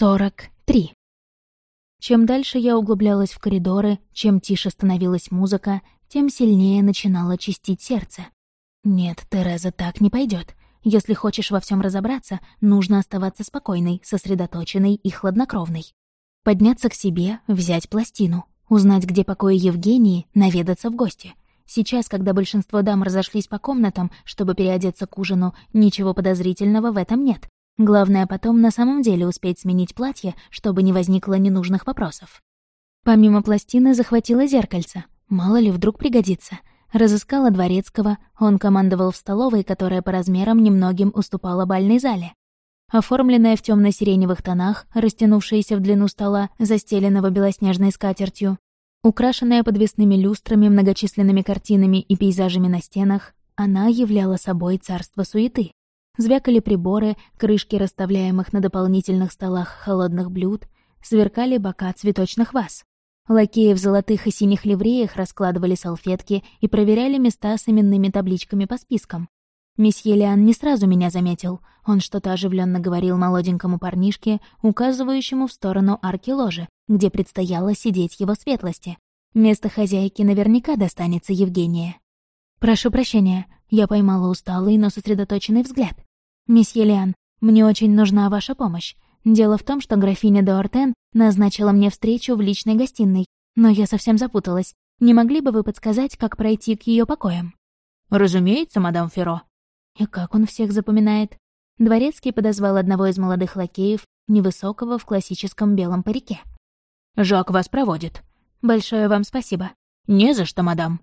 43. Чем дальше я углублялась в коридоры, чем тише становилась музыка, тем сильнее начинало чистить сердце. Нет, Тереза, так не пойдет. Если хочешь во всем разобраться, нужно оставаться спокойной, сосредоточенной и хладнокровной. Подняться к себе, взять пластину, узнать, где покои Евгении, наведаться в гости. Сейчас, когда большинство дам разошлись по комнатам, чтобы переодеться к ужину, ничего подозрительного в этом нет. Главное потом на самом деле успеть сменить платье, чтобы не возникло ненужных вопросов. Помимо пластины захватила зеркальце. Мало ли, вдруг пригодится. Разыскала Дворецкого, он командовал в столовой, которая по размерам немногим уступала бальной зале. Оформленная в темно сиреневых тонах, растянувшаяся в длину стола, застеленного белоснежной скатертью, украшенная подвесными люстрами, многочисленными картинами и пейзажами на стенах, она являла собой царство суеты. Звякали приборы, крышки расставляемых на дополнительных столах холодных блюд, сверкали бока цветочных ваз. Лакеи в золотых и синих ливреях раскладывали салфетки и проверяли места с именными табличками по спискам. Месье Лиан не сразу меня заметил. Он что-то оживленно говорил молоденькому парнишке, указывающему в сторону арки ложи, где предстояло сидеть его светлости. Место хозяйки наверняка достанется Евгения. «Прошу прощения», я поймала усталый, но сосредоточенный взгляд. «Месье Лиан, мне очень нужна ваша помощь. Дело в том, что графиня де Ортен назначила мне встречу в личной гостиной, но я совсем запуталась. Не могли бы вы подсказать, как пройти к ее покоям?» «Разумеется, мадам Ферро». И как он всех запоминает? Дворецкий подозвал одного из молодых лакеев, невысокого в классическом белом парике. «Жак вас проводит». «Большое вам спасибо». «Не за что, мадам».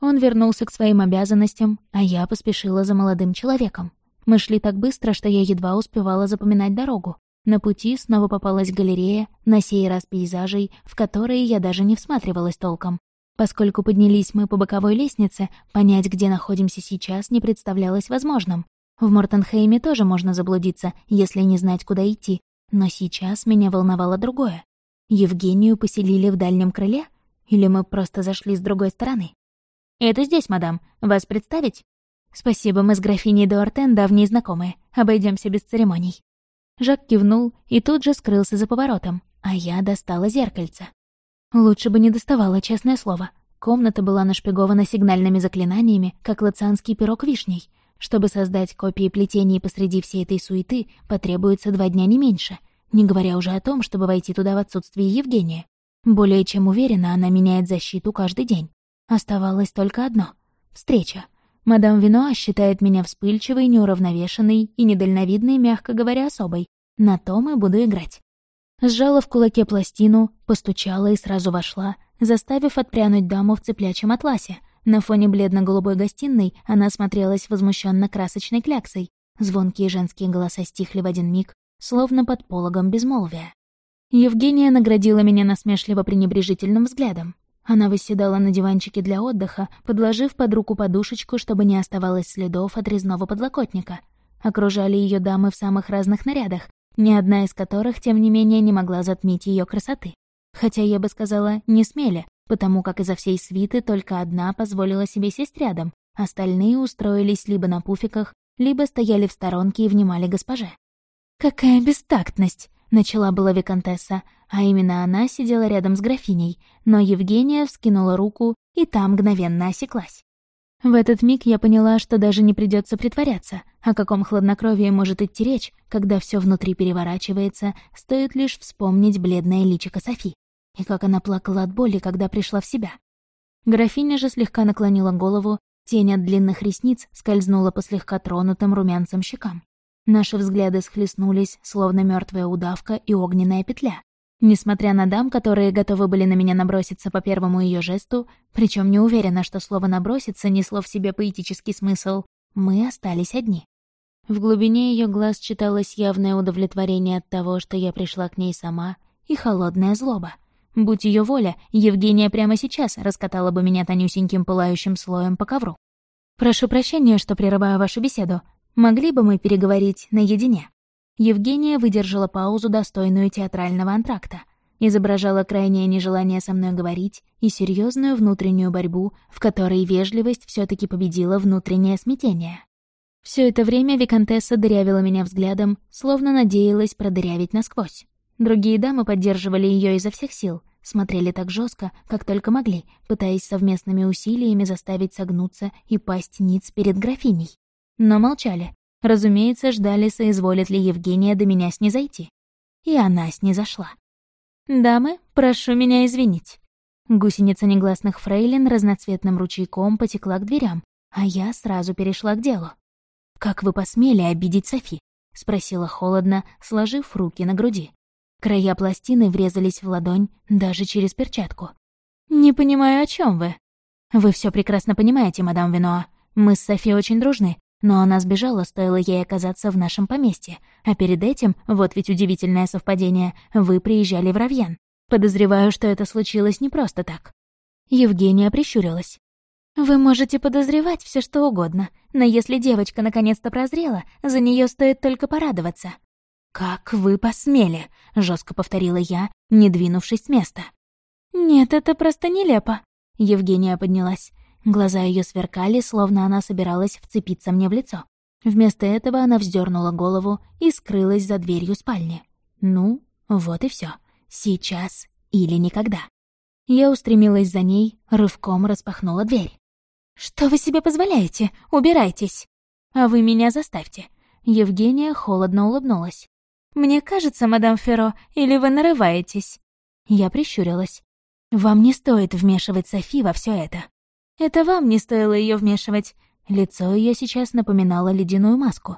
Он вернулся к своим обязанностям, а я поспешила за молодым человеком. Мы шли так быстро, что я едва успевала запоминать дорогу. На пути снова попалась галерея, на сей раз пейзажей, в которые я даже не всматривалась толком. Поскольку поднялись мы по боковой лестнице, понять, где находимся сейчас, не представлялось возможным. В Мортенхейме тоже можно заблудиться, если не знать, куда идти. Но сейчас меня волновало другое. Евгению поселили в дальнем крыле? Или мы просто зашли с другой стороны? «Это здесь, мадам. Вас представить?» «Спасибо, мы с графиней Дуартен давние знакомые. Обойдемся без церемоний». Жак кивнул и тут же скрылся за поворотом, а я достала зеркальце. Лучше бы не доставала, честное слово. Комната была нашпигована сигнальными заклинаниями, как лацианский пирог вишней. Чтобы создать копии плетений посреди всей этой суеты, потребуется два дня не меньше, не говоря уже о том, чтобы войти туда в отсутствие Евгения. Более чем уверена, она меняет защиту каждый день. Оставалось только одно — встреча. Мадам Виноа считает меня вспыльчивой, неуравновешенной и недальновидной, мягко говоря, особой. На том и буду играть. Сжала в кулаке пластину, постучала и сразу вошла, заставив отпрянуть даму в цеплячем атласе. На фоне бледно-голубой гостиной она смотрелась возмущенно красочной кляксой. Звонкие женские голоса стихли в один миг, словно под пологом безмолвия. Евгения наградила меня насмешливо-пренебрежительным взглядом. Она выседала на диванчике для отдыха, подложив под руку подушечку, чтобы не оставалось следов от резного подлокотника. Окружали ее дамы в самых разных нарядах, ни одна из которых, тем не менее, не могла затмить ее красоты. Хотя я бы сказала, не смели, потому как изо всей свиты только одна позволила себе сесть рядом, остальные устроились либо на пуфиках, либо стояли в сторонке и внимали госпоже. «Какая бестактность!» — начала была виконтесса, а именно она сидела рядом с графиней, но Евгения вскинула руку, и та мгновенно осеклась. В этот миг я поняла, что даже не придется притворяться, о каком хладнокровии может идти речь, когда все внутри переворачивается, стоит лишь вспомнить бледное личико Софи. И как она плакала от боли, когда пришла в себя. Графиня же слегка наклонила голову, тень от длинных ресниц скользнула по слегка тронутым румянцем щекам. Наши взгляды схлестнулись, словно мертвая удавка и огненная петля. Несмотря на дам, которые готовы были на меня наброситься по первому ее жесту, причем не уверена, что слово «наброситься» несло в себе поэтический смысл, мы остались одни. В глубине ее глаз читалось явное удовлетворение от того, что я пришла к ней сама, и холодная злоба. Будь ее воля, Евгения прямо сейчас раскатала бы меня тонюсеньким пылающим слоем по ковру. «Прошу прощения, что прерываю вашу беседу. Могли бы мы переговорить наедине?» Евгения выдержала паузу, достойную театрального антракта. Изображала крайнее нежелание со мной говорить и серьезную внутреннюю борьбу, в которой вежливость все таки победила внутреннее смятение. Все это время Викантесса дырявила меня взглядом, словно надеялась продырявить насквозь. Другие дамы поддерживали ее изо всех сил, смотрели так жестко, как только могли, пытаясь совместными усилиями заставить согнуться и пасть ниц перед графиней. Но молчали. Разумеется, ждали, соизволит ли Евгения до меня снизойти. И она снизошла. «Дамы, прошу меня извинить». Гусеница негласных фрейлин разноцветным ручейком потекла к дверям, а я сразу перешла к делу. «Как вы посмели обидеть Софи?» — спросила холодно, сложив руки на груди. Края пластины врезались в ладонь даже через перчатку. «Не понимаю, о чем вы?» «Вы все прекрасно понимаете, мадам Виноа. Мы с Софи очень дружны, но она сбежала, стоило ей оказаться в нашем поместье. А перед этим, вот ведь удивительное совпадение, вы приезжали в Равьен. Подозреваю, что это случилось не просто так». Евгения прищурилась. «Вы можете подозревать все что угодно, но если девочка наконец-то прозрела, за нее стоит только порадоваться. «Как вы посмели?» — жестко повторила я, не двинувшись с места. «Нет, это просто нелепо». Евгения поднялась. Глаза ее сверкали, словно она собиралась вцепиться мне в лицо. Вместо этого она вздернула голову и скрылась за дверью спальни. Ну, вот и все. Сейчас или никогда. Я устремилась за ней, рывком распахнула дверь. «Что вы себе позволяете? Убирайтесь!» «А вы меня заставьте!» Евгения холодно улыбнулась. «Мне кажется, мадам Ферро, или вы нарываетесь?» Я прищурилась. «Вам не стоит вмешивать Софи во все это». «Это вам не стоило ее вмешивать». Лицо ее сейчас напоминало ледяную маску.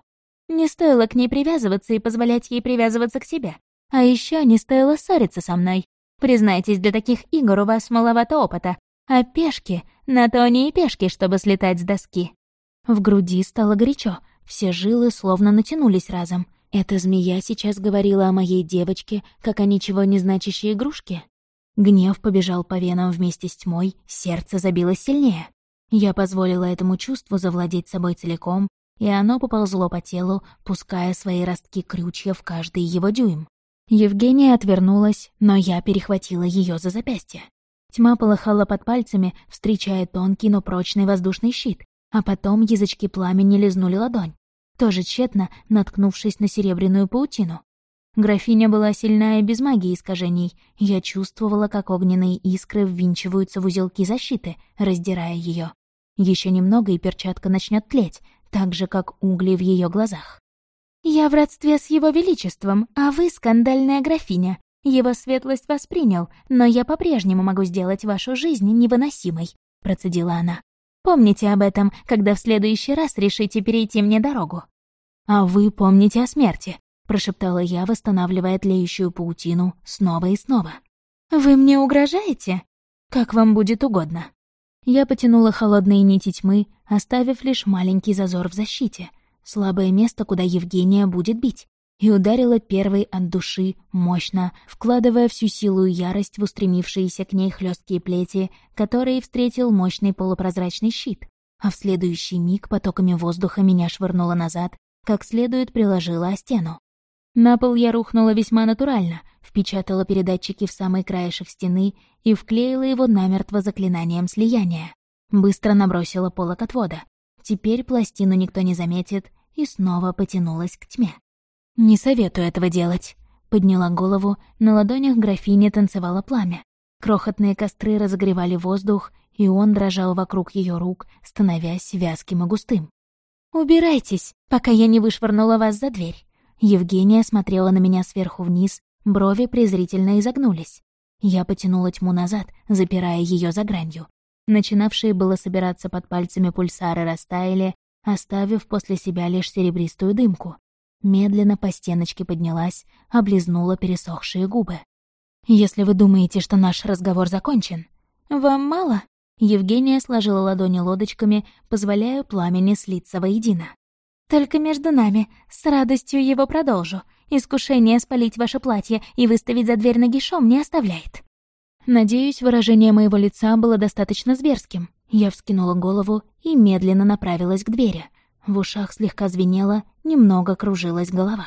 «Не стоило к ней привязываться и позволять ей привязываться к себе. А еще не стоило ссориться со мной. Признайтесь, для таких игр у вас маловато опыта. А пешки, на то они и пешки, чтобы слетать с доски». В груди стало горячо, все жилы словно натянулись разом. Эта змея сейчас говорила о моей девочке, как о ничего не значащей игрушке. Гнев побежал по венам вместе с тьмой, сердце забилось сильнее. Я позволила этому чувству завладеть собой целиком, и оно поползло по телу, пуская свои ростки крючья в каждый его дюйм. Евгения отвернулась, но я перехватила ее за запястье. Тьма полыхала под пальцами, встречая тонкий, но прочный воздушный щит, а потом язычки пламени лизнули ладонь тоже тщетно наткнувшись на серебряную паутину. Графиня была сильная без магии искажений. Я чувствовала, как огненные искры ввинчиваются в узелки защиты, раздирая ее. Еще немного, и перчатка начнет тлеть, так же, как угли в ее глазах. «Я в родстве с его величеством, а вы скандальная графиня. Его светлость воспринял, но я по-прежнему могу сделать вашу жизнь невыносимой», — процедила она. «Помните об этом, когда в следующий раз решите перейти мне дорогу». «А вы помните о смерти», — прошептала я, восстанавливая тлеющую паутину снова и снова. «Вы мне угрожаете? Как вам будет угодно». Я потянула холодные нити тьмы, оставив лишь маленький зазор в защите, слабое место, куда Евгения будет бить, и ударила первой от души, мощно, вкладывая всю силу и ярость в устремившиеся к ней хлесткие плети, которые встретил мощный полупрозрачный щит, а в следующий миг потоками воздуха меня швырнуло назад, как следует приложила о стену. На пол я рухнула весьма натурально, впечатала передатчики в самый краешек стены и вклеила его намертво заклинанием слияния. Быстро набросила полок отвода. Теперь пластину никто не заметит и снова потянулась к тьме. «Не советую этого делать», — подняла голову, на ладонях графини танцевало пламя. Крохотные костры разогревали воздух, и он дрожал вокруг ее рук, становясь вязким и густым. «Убирайтесь, пока я не вышвырнула вас за дверь». Евгения смотрела на меня сверху вниз, брови презрительно изогнулись. Я потянула тьму назад, запирая ее за гранью. Начинавшие было собираться под пальцами пульсары растаяли, оставив после себя лишь серебристую дымку. Медленно по стеночке поднялась, облизнула пересохшие губы. «Если вы думаете, что наш разговор закончен, вам мало?» Евгения сложила ладони лодочками, позволяя пламени слиться воедино. «Только между нами. С радостью его продолжу. Искушение спалить ваше платье и выставить за дверь нагишом не оставляет». Надеюсь, выражение моего лица было достаточно зверским. Я вскинула голову и медленно направилась к двери. В ушах слегка звенело, немного кружилась голова.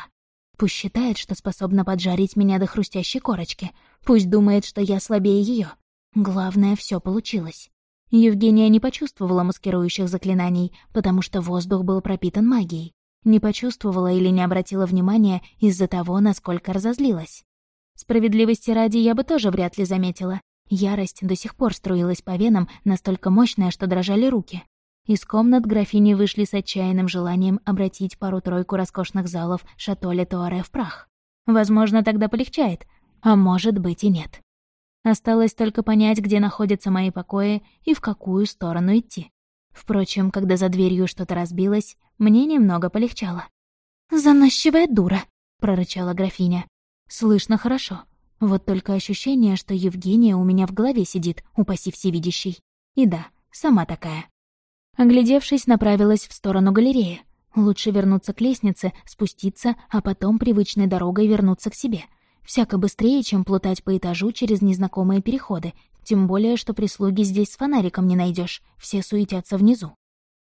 Пусть считает, что способна поджарить меня до хрустящей корочки. Пусть думает, что я слабее ее. Главное, все получилось. Евгения не почувствовала маскирующих заклинаний, потому что воздух был пропитан магией. Не почувствовала или не обратила внимания из-за того, насколько разозлилась. Справедливости ради я бы тоже вряд ли заметила. Ярость до сих пор струилась по венам, настолько мощная, что дрожали руки. Из комнат графини вышли с отчаянным желанием обратить пару-тройку роскошных залов шатоле Туаре в прах. Возможно, тогда полегчает, а может быть и нет. Осталось только понять, где находятся мои покои и в какую сторону идти. Впрочем, когда за дверью что-то разбилось, мне немного полегчало. «Заносчивая дура», — прорычала графиня. «Слышно хорошо. Вот только ощущение, что Евгения у меня в голове сидит, упаси всевидящий. И да, сама такая». Оглядевшись, направилась в сторону галереи. Лучше вернуться к лестнице, спуститься, а потом привычной дорогой вернуться к себе. Всяко быстрее, чем плутать по этажу через незнакомые переходы, тем более, что прислуги здесь с фонариком не найдешь, все суетятся внизу.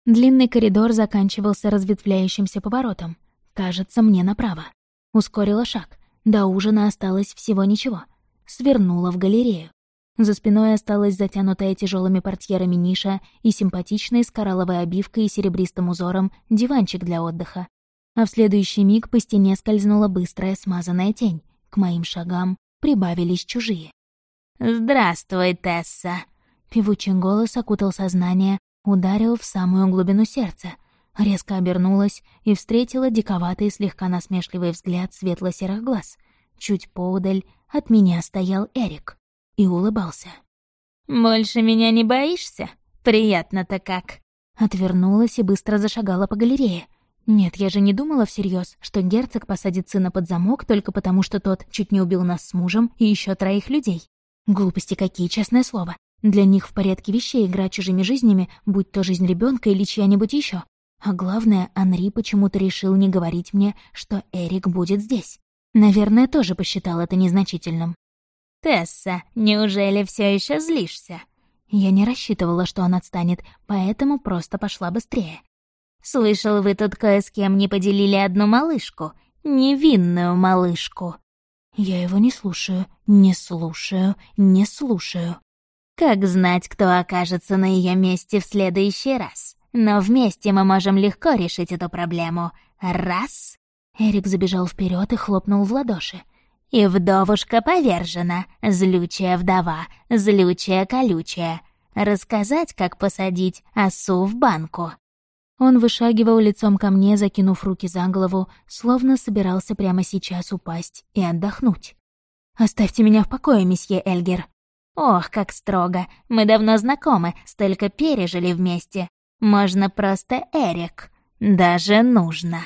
Длинный коридор заканчивался разветвляющимся поворотом. Кажется, мне направо. Ускорила шаг. До ужина осталось всего ничего. Свернула в галерею. За спиной осталась затянутая тяжелыми портьерами ниша и симпатичный с коралловой обивкой и серебристым узором диванчик для отдыха. А в следующий миг по стене скользнула быстрая смазанная тень. К моим шагам прибавились чужие. «Здравствуй, Тесса!» Певучий голос окутал сознание, ударил в самую глубину сердца, резко обернулась и встретила диковатый слегка насмешливый взгляд светло-серых глаз. Чуть поудаль от меня стоял Эрик и улыбался. «Больше меня не боишься? Приятно-то как!» Отвернулась и быстро зашагала по галерее. Нет, я же не думала всерьез, что герцог посадит сына под замок только потому, что тот чуть не убил нас с мужем и еще троих людей. Глупости какие, честное слово. Для них в порядке вещей играть чужими жизнями, будь то жизнь ребенка или чья-нибудь еще. А главное, Анри почему-то решил не говорить мне, что Эрик будет здесь. Наверное, тоже посчитал это незначительным. «Тесса, неужели все еще злишься?» Я не рассчитывала, что он отстанет, поэтому просто пошла быстрее. «Слышал, вы тут кое с кем не поделили одну малышку. Невинную малышку». Я его не слушаю, не слушаю, не слушаю. Как знать, кто окажется на ее месте в следующий раз? Но вместе мы можем легко решить эту проблему. Раз. Эрик забежал вперед и хлопнул в ладоши. И вдовушка повержена, злючая вдова, злючая колючая. Рассказать, как посадить осу в банку. Он вышагивал лицом ко мне, закинув руки за голову, словно собирался прямо сейчас упасть и отдохнуть. «Оставьте меня в покое, месье Эльгер». «Ох, как строго. Мы давно знакомы, столько пережили вместе. Можно просто Эрик. Даже нужно.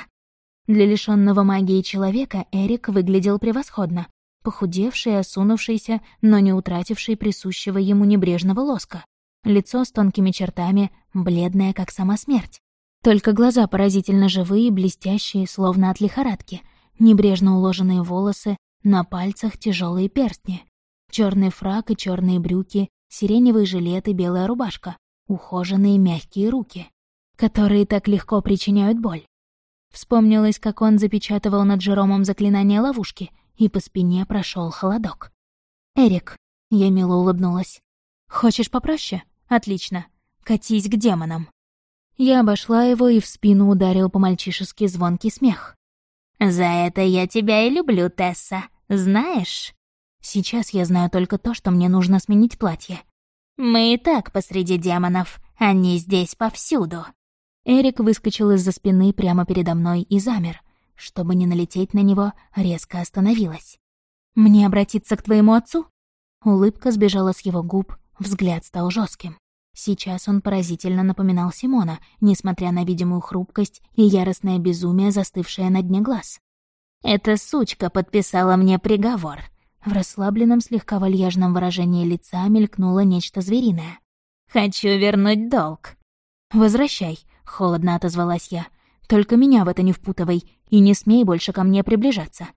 Для лишенного магии человека Эрик выглядел превосходно. Похудевший, осунувшийся, но не утративший присущего ему небрежного лоска. Лицо с тонкими чертами, бледное, как сама смерть. Только глаза поразительно живые, блестящие, словно от лихорадки. Небрежно уложенные волосы, на пальцах тяжелые перстни. черный фрак и черные брюки, сиреневый жилет и белая рубашка ухоженные мягкие руки, которые так легко причиняют боль. Вспомнилось, как он запечатывал над Жеромом заклинание ловушки, и по спине прошел холодок. «Эрик», — я мило улыбнулась, — «хочешь попроще? Отлично. Катись к демонам». Я обошла его и в спину ударил по-мальчишески звонкий смех. «За это я тебя и люблю, Тесса, знаешь?» Сейчас я знаю только то, что мне нужно сменить платье. Мы и так посреди демонов, они здесь повсюду». Эрик выскочил из-за спины прямо передо мной и замер. Чтобы не налететь на него, резко остановилась. «Мне обратиться к твоему отцу?» Улыбка сбежала с его губ, взгляд стал жестким. Сейчас он поразительно напоминал Симона, несмотря на видимую хрупкость и яростное безумие, застывшее на дне глаз. «Эта сучка подписала мне приговор. В расслабленном, слегка вальяжном выражении лица мелькнуло нечто звериное. «Хочу вернуть долг». «Возвращай», — холодно отозвалась я. «Только меня в это не впутывай, и не смей больше ко мне приближаться».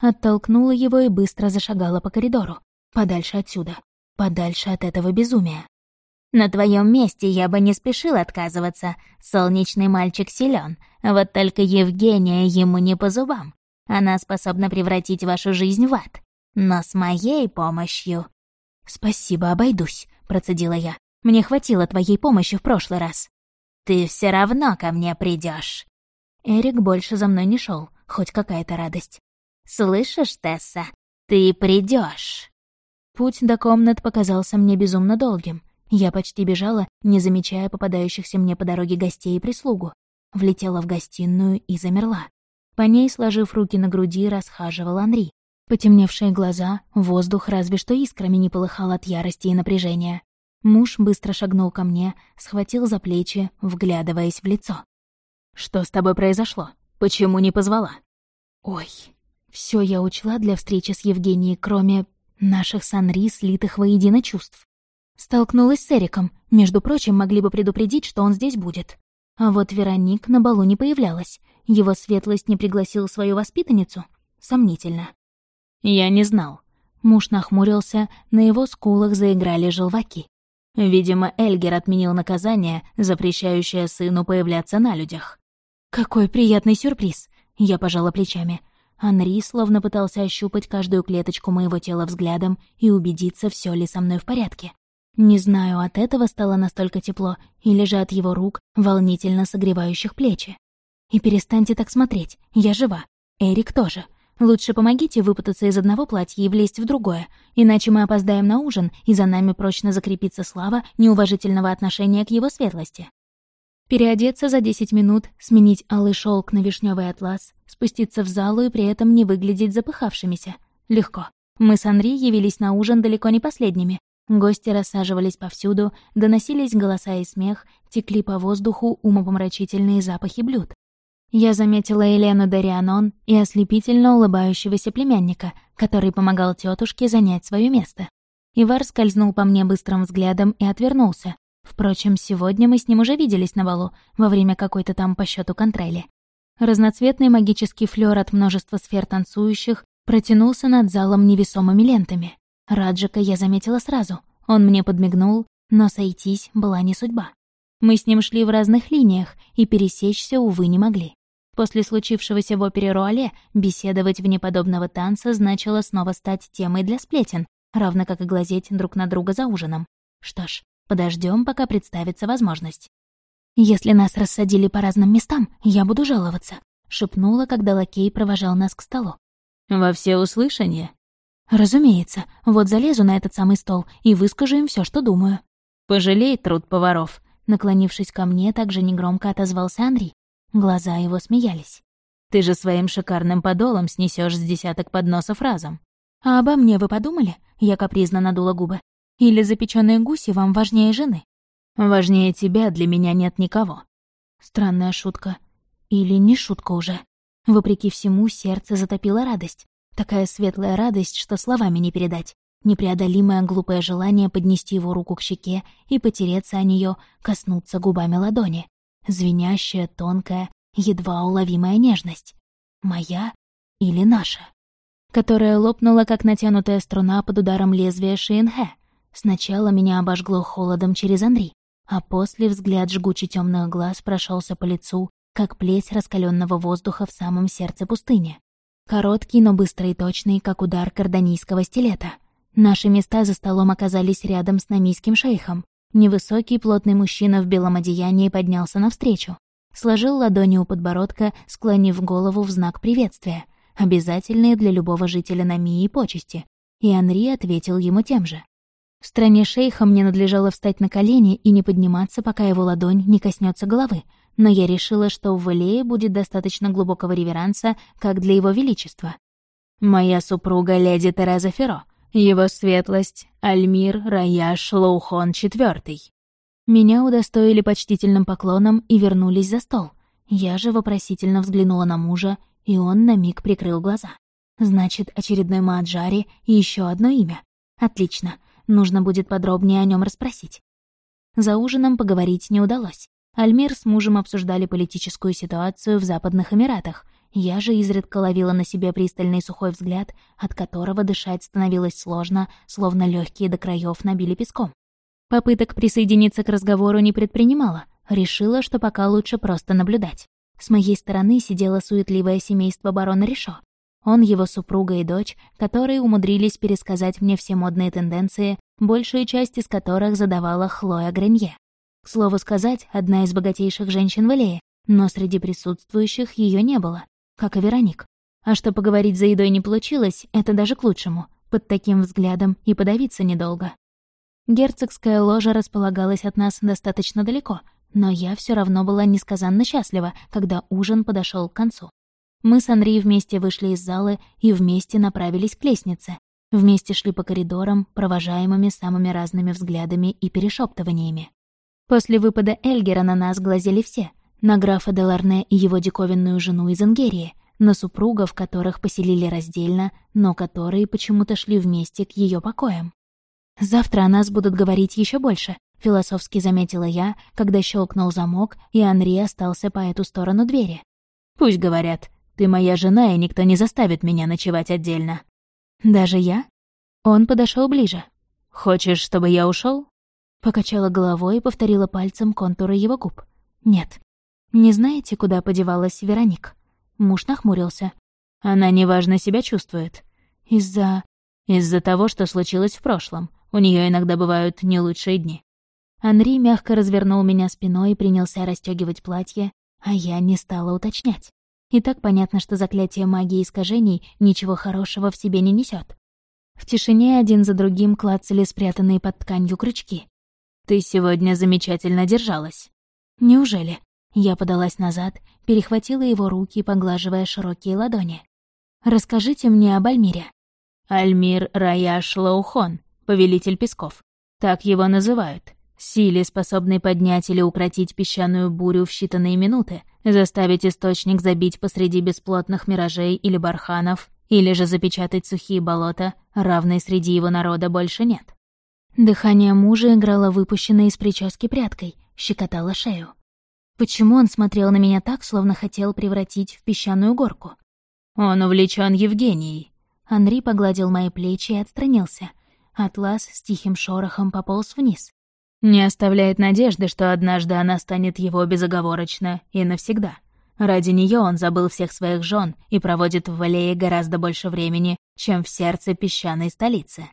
Оттолкнула его и быстро зашагала по коридору. Подальше отсюда. Подальше от этого безумия. «На твоем месте я бы не спешил отказываться. Солнечный мальчик силен, вот только Евгения ему не по зубам. Она способна превратить вашу жизнь в ад но с моей помощью...» «Спасибо, обойдусь», — процедила я. «Мне хватило твоей помощи в прошлый раз». «Ты все равно ко мне придешь. Эрик больше за мной не шел, хоть какая-то радость. «Слышишь, Тесса? ты придешь. Путь до комнат показался мне безумно долгим. Я почти бежала, не замечая попадающихся мне по дороге гостей и прислугу. Влетела в гостиную и замерла. По ней, сложив руки на груди, расхаживал Анри. Потемневшие глаза, воздух разве что искрами не полыхал от ярости и напряжения. Муж быстро шагнул ко мне, схватил за плечи, вглядываясь в лицо. «Что с тобой произошло? Почему не позвала?» «Ой, все я учла для встречи с Евгенией, кроме наших с Анри слитых воедино чувств. Столкнулась с Эриком, между прочим, могли бы предупредить, что он здесь будет. А вот Вероник на балу не появлялась. Его светлость не пригласил свою воспитанницу? Сомнительно. Я не знал. Муж нахмурился, на его скулах заиграли желваки. Видимо, Эльгер отменил наказание, запрещающее сыну появляться на людях. «Какой приятный сюрприз!» Я пожала плечами. Анри словно пытался ощупать каждую клеточку моего тела взглядом и убедиться, все ли со мной в порядке. Не знаю, от этого стало настолько тепло, или же от его рук, волнительно согревающих плечи. И перестаньте так смотреть, я жива. Эрик тоже. Лучше помогите выпутаться из одного платья и влезть в другое, иначе мы опоздаем на ужин, и за нами прочно закрепится слава неуважительного отношения к его светлости. Переодеться за 10 минут, сменить алый шелк на вишневый атлас, спуститься в залу и при этом не выглядеть запыхавшимися. Легко. Мы с Анри явились на ужин далеко не последними. Гости рассаживались повсюду, доносились голоса и смех, текли по воздуху умопомрачительные запахи блюд. Я заметила Елену Дарианон и ослепительно улыбающегося племянника, который помогал тетушке занять свое место. Ивар скользнул по мне быстрым взглядом и отвернулся, Впрочем, сегодня мы с ним уже виделись на балу, во время какой-то там по счету контрели. Разноцветный магический флёр от множества сфер танцующих протянулся над залом невесомыми лентами. Раджика я заметила сразу. Он мне подмигнул, но сойтись была не судьба. Мы с ним шли в разных линиях, и пересечься, увы, не могли. После случившегося в опере Руале беседовать вне подобного танца значило снова стать темой для сплетен, равно как и глазеть друг на друга за ужином. Что ж, Подождем, пока представится возможность. «Если нас рассадили по разным местам, я буду жаловаться», — шепнула, когда лакей провожал нас к столу. «Во всеуслышание?» «Разумеется. Вот залезу на этот самый стол и выскажу им все, что думаю». «Пожалей труд поваров», — наклонившись ко мне, также негромко отозвался Андрей. Глаза его смеялись. «Ты же своим шикарным подолом снесешь с десяток подносов разом». «А обо мне вы подумали?» — я капризно надула губы. Или запеченные гуси вам важнее жены? Важнее тебя для меня нет никого. Странная шутка. Или не шутка уже. Вопреки всему, сердце затопило радость. Такая светлая радость, что словами не передать. Непреодолимое глупое желание поднести его руку к щеке и потереться о нее, коснуться губами ладони. Звенящая, тонкая, едва уловимая нежность. Моя или наша? Которая лопнула, как натянутая струна под ударом лезвия Шиенхэ. Сначала меня обожгло холодом через Анри, а после взгляд жгучий темных глаз прошелся по лицу, как плеть раскаленного воздуха в самом сердце пустыни. Короткий, но быстрый и точный, как удар карданийского стилета. Наши места за столом оказались рядом с намийским шейхом. Невысокий, плотный мужчина в белом одеянии поднялся навстречу. Сложил ладони у подбородка, склонив голову в знак приветствия, обязательные для любого жителя Намии почести. И Анри ответил ему тем же. В стране шейха мне надлежало встать на колени и не подниматься, пока его ладонь не коснется головы, но я решила, что в Валее будет достаточно глубокого реверанса, как для его величества. «Моя супруга леди Тереза Ферро, его светлость Альмир Раяш Лоухон IV». Меня удостоили почтительным поклоном и вернулись за стол. Я же вопросительно взглянула на мужа, и он на миг прикрыл глаза. Значит, очередной Мааджари и еще одно имя. Отлично. Нужно будет подробнее о нем расспросить. За ужином поговорить не удалось. Альмир с мужем обсуждали политическую ситуацию в Западных Эмиратах. Я же изредка ловила на себе пристальный сухой взгляд, от которого дышать становилось сложно, словно легкие до краев набили песком. Попыток присоединиться к разговору не предпринимала. Решила, что пока лучше просто наблюдать. С моей стороны сидело суетливое семейство барона Ришо. Он, его супруга и дочь, которые умудрились пересказать мне все модные тенденции, большую часть из которых задавала Хлоя Гренье. К слову сказать, одна из богатейших женщин в Элее, но среди присутствующих ее не было, как и Вероник. А что поговорить за едой не получилось, это даже к лучшему. Под таким взглядом и подавиться недолго. Герцогская ложа располагалась от нас достаточно далеко, но я все равно была несказанно счастлива, когда ужин подошел к концу. Мы с Анри вместе вышли из зала и вместе направились к лестнице. Вместе шли по коридорам, провожаемыми самыми разными взглядами и перешептываниями. После выпада Эльгера на нас глазели все. На графа Деларне и его диковинную жену из Ингерии, на супругов, которых поселили раздельно, но которые почему-то шли вместе к ее покоям. «Завтра о нас будут говорить еще больше», — философски заметила я, когда щелкнул замок, и Анри остался по эту сторону двери. «Пусть говорят, ты моя жена, и никто не заставит меня ночевать отдельно». «Даже я?» Он подошел ближе. «Хочешь, чтобы я ушел? Покачала головой и повторила пальцем контуры его губ. «Нет. Не знаете, куда подевалась Вероник?» Муж нахмурился. «Она неважно себя чувствует. Из-за...» «Из-за того, что случилось в прошлом. У нее иногда бывают не лучшие дни». Анри мягко развернул меня спиной и принялся расстегивать платье, а я не стала уточнять. И так понятно, что заклятие магии искажений ничего хорошего в себе не несет. В тишине один за другим клацали спрятанные под тканью крючки. «Ты сегодня замечательно держалась». «Неужели?» Я подалась назад, перехватила его руки, поглаживая широкие ладони. «Расскажите мне об Альмире». «Альмир Раяш Лаухон, повелитель песков. Так его называют. Силе, способной поднять или укротить песчаную бурю в считанные минуты, заставить источник забить посреди бесплотных миражей или барханов, или же запечатать сухие болота, равной среди его народа больше нет. Дыхание мужа играло выпущенной из прически прядкой, щекотало шею. Почему он смотрел на меня так, словно хотел превратить в песчаную горку? Он увлечен Евгенией. Анри погладил мои плечи и отстранился. Атлас с тихим шорохом пополз вниз. Не оставляет надежды, что однажды она станет его безоговорочно и навсегда. Ради нее он забыл всех своих жен и проводит в Валее гораздо больше времени, чем в сердце песчаной столицы.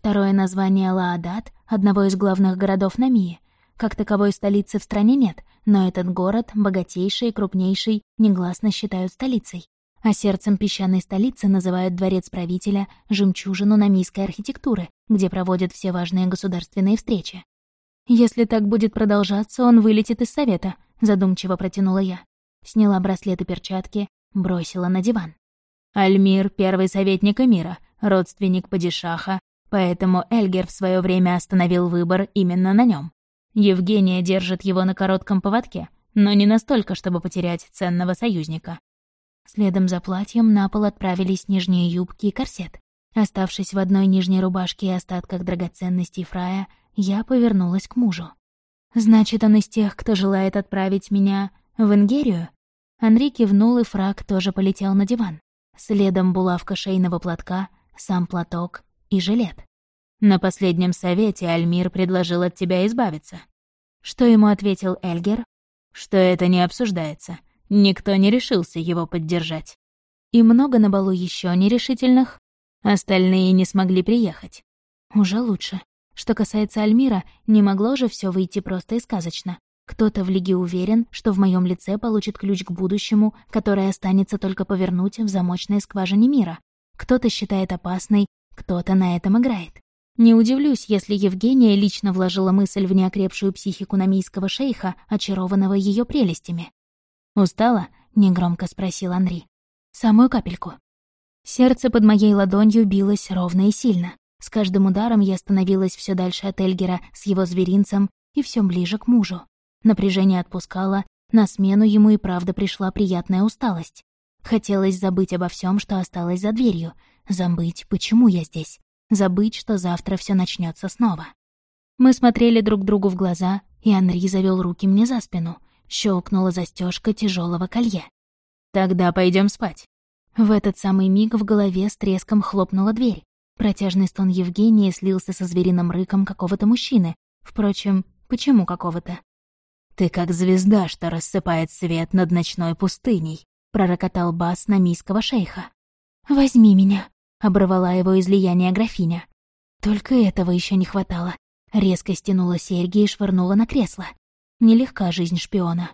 Второе название Лаадат, одного из главных городов Намии. Как таковой столицы в стране нет, но этот город, богатейший и крупнейший, негласно считают столицей. А сердцем песчаной столицы называют дворец правителя, жемчужину намийской архитектуры, где проводят все важные государственные встречи. «Если так будет продолжаться, он вылетит из совета», — задумчиво протянула я. Сняла браслет и перчатки, бросила на диван. «Альмир — первый советник Эмира, родственник Падишаха, поэтому Эльгер в свое время остановил выбор именно на нем. Евгения держит его на коротком поводке, но не настолько, чтобы потерять ценного союзника». Следом за платьем на пол отправились нижние юбки и корсет. Оставшись в одной нижней рубашке и остатках драгоценностей Фрая, я повернулась к мужу. «Значит, он из тех, кто желает отправить меня в Ингерию?» Анри кивнул, и фраг тоже полетел на диван. Следом булавка шейного платка, сам платок и жилет. «На последнем совете Альмир предложил от тебя избавиться». Что ему ответил Эльгер? «Что это не обсуждается. Никто не решился его поддержать». «И много на балу еще нерешительных?» Остальные не смогли приехать. Уже лучше. Что касается Альмира, не могло же все выйти просто и сказочно. Кто-то в Лиге уверен, что в моем лице получит ключ к будущему, который останется только повернуть в замочной скважине мира. Кто-то считает опасной, кто-то на этом играет. Не удивлюсь, если Евгения лично вложила мысль в неокрепшую психику намийского шейха, очарованного ее прелестями. «Устала?» — негромко спросил Анри. «Самую капельку». Сердце под моей ладонью билось ровно и сильно. С каждым ударом я становилась все дальше от Эльгера с его зверинцем и все ближе к мужу. Напряжение отпускало, на смену ему и правда пришла приятная усталость. Хотелось забыть обо всем, что осталось за дверью. Забыть, почему я здесь. Забыть, что завтра все начнется снова. Мы смотрели друг другу в глаза, и Анри завел руки мне за спину. Щелкнула застежка тяжелого колье. «Тогда пойдем спать». В этот самый миг в голове с треском хлопнула дверь. Протяжный стон Евгении слился со звериным рыком какого-то мужчины. Впрочем, почему какого-то? «Ты как звезда, что рассыпает свет над ночной пустыней», — пророкотал бас намийского шейха. «Возьми меня», — оборвала его излияние графиня. Только этого еще не хватало. Резко стянула серьги и швырнула на кресло. Нелегка жизнь шпиона.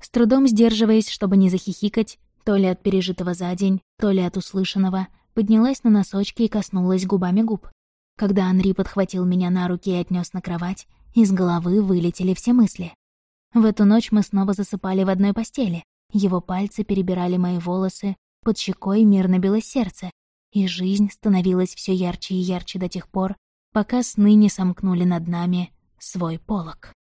С трудом сдерживаясь, чтобы не захихикать, То ли от пережитого за день, то ли от услышанного, поднялась на носочки и коснулась губами губ. Когда Анри подхватил меня на руки и отнес на кровать, из головы вылетели все мысли. В эту ночь мы снова засыпали в одной постели. Его пальцы перебирали мои волосы, под щекой мирно билось сердце, и жизнь становилась все ярче и ярче до тех пор, пока сны не сомкнули над нами свой полог.